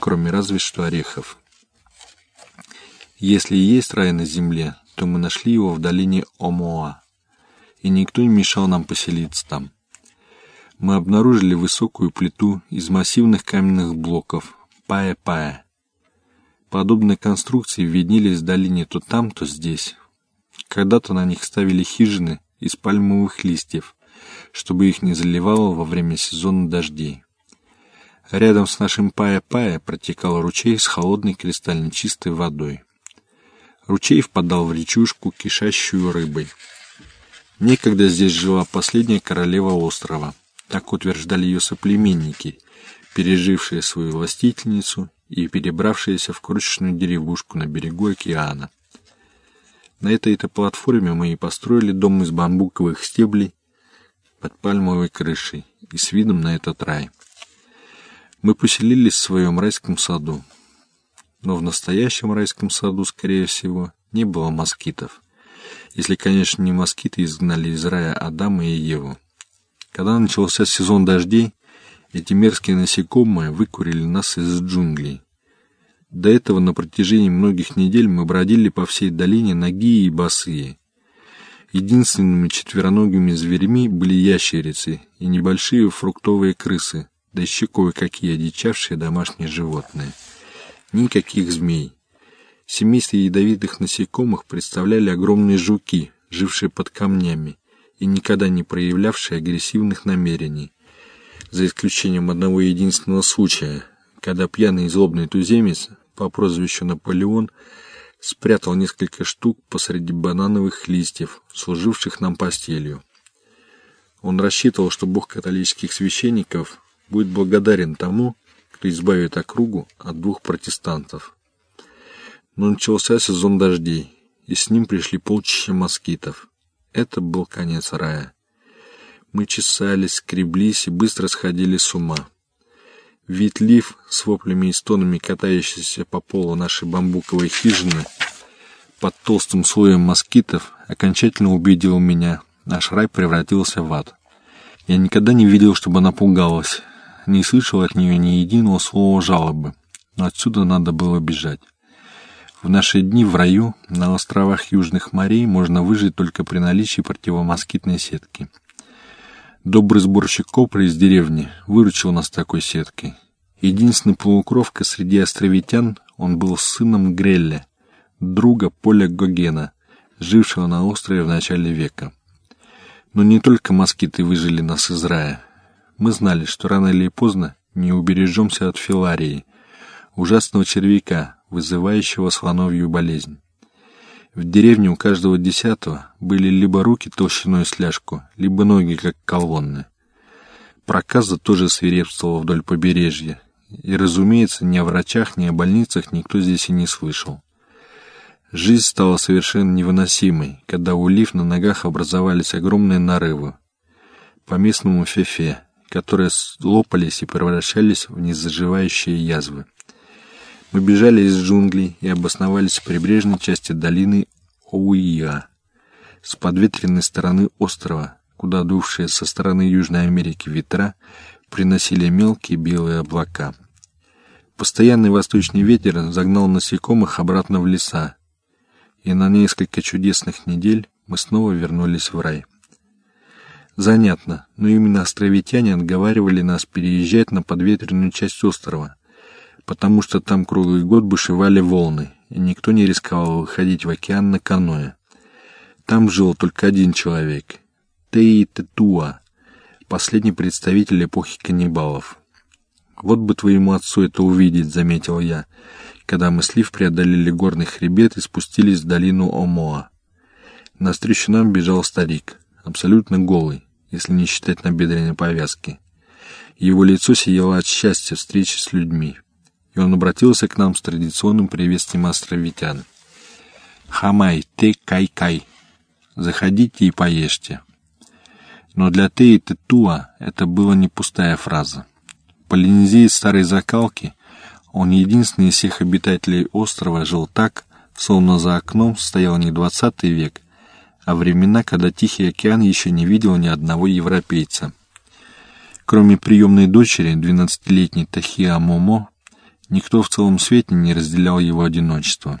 кроме разве что орехов. Если и есть рай на земле, то мы нашли его в долине Омоа, и никто не мешал нам поселиться там. Мы обнаружили высокую плиту из массивных каменных блоков, пая-пая. Подобные конструкции виднелись в долине то там, то здесь. Когда-то на них ставили хижины из пальмовых листьев, чтобы их не заливало во время сезона дождей. Рядом с нашим пая-пая протекал ручей с холодной кристально чистой водой. Ручей впадал в речушку, кишащую рыбой. Некогда здесь жила последняя королева острова. Так утверждали ее соплеменники, пережившие свою властительницу и перебравшиеся в крошечную деревушку на берегу океана. На этой-то платформе мы и построили дом из бамбуковых стеблей под пальмовой крышей и с видом на этот рай. Мы поселились в своем райском саду. Но в настоящем райском саду, скорее всего, не было москитов. Если, конечно, не москиты изгнали из рая Адама и Еву. Когда начался сезон дождей, эти мерзкие насекомые выкурили нас из джунглей. До этого на протяжении многих недель мы бродили по всей долине ноги и босые. Единственными четвероногими зверями были ящерицы и небольшие фруктовые крысы, да еще кое-какие одичавшие домашние животные. Никаких змей. Семейство ядовитых насекомых представляли огромные жуки, жившие под камнями и никогда не проявлявшие агрессивных намерений. За исключением одного единственного случая, когда пьяный и злобный туземец по прозвищу Наполеон спрятал несколько штук посреди банановых листьев, служивших нам постелью. Он рассчитывал, что бог католических священников будет благодарен тому, кто избавит округу от двух протестантов. Но начался сезон дождей, и с ним пришли полчища москитов. Это был конец рая. Мы чесались, скреблись и быстро сходили с ума. Вид лив с воплями и стонами, катающийся по полу нашей бамбуковой хижины, под толстым слоем москитов, окончательно убедил меня, наш рай превратился в ад. Я никогда не видел, чтобы она пугалась, не слышал от нее ни единого слова жалобы, отсюда надо было бежать. В наши дни в раю на островах Южных морей можно выжить только при наличии противомоскитной сетки — Добрый сборщик копры из деревни выручил нас такой сеткой. Единственный полукровка среди островитян, он был сыном Грелля, друга Поля Гогена, жившего на острове в начале века. Но не только москиты выжили нас из рая. Мы знали, что рано или поздно не убережемся от филарии, ужасного червяка, вызывающего слоновью болезнь. В деревне у каждого десятого были либо руки толщиной с ляжку, либо ноги, как колонны. Проказа тоже свирепствовала вдоль побережья, и, разумеется, ни о врачах, ни о больницах никто здесь и не слышал. Жизнь стала совершенно невыносимой, когда у лив на ногах образовались огромные нарывы. По местному фефе, которые лопались и превращались в незаживающие язвы. Мы бежали из джунглей и обосновались в прибрежной части долины Оуиа, с подветренной стороны острова, куда дувшие со стороны Южной Америки ветра приносили мелкие белые облака. Постоянный восточный ветер загнал насекомых обратно в леса, и на несколько чудесных недель мы снова вернулись в рай. Занятно, но именно островитяне отговаривали нас переезжать на подветренную часть острова, потому что там круглый год бушевали волны, и никто не рисковал выходить в океан на каноэ. Там жил только один человек — Теи Тетуа, последний представитель эпохи каннибалов. «Вот бы твоему отцу это увидеть», — заметил я, когда мы с Лив преодолели горный хребет и спустились в долину Омоа. Навстречу нам бежал старик, абсолютно голый, если не считать набедренной повязки. Его лицо сияло от счастья встречи с людьми и он обратился к нам с традиционным приветствием островитян. «Hamai, ti kai-kai! Заходите и поешьте!» Но для Теи Тетуа это была не пустая фраза. Полинезиец старой закалки, он единственный из всех обитателей острова жил так, словно за окном стоял не двадцатый век, а времена, когда Тихий океан еще не видел ни одного европейца. Кроме приемной дочери, двенадцатилетней Тахиа Момо, Никто в целом свете не разделял его одиночество.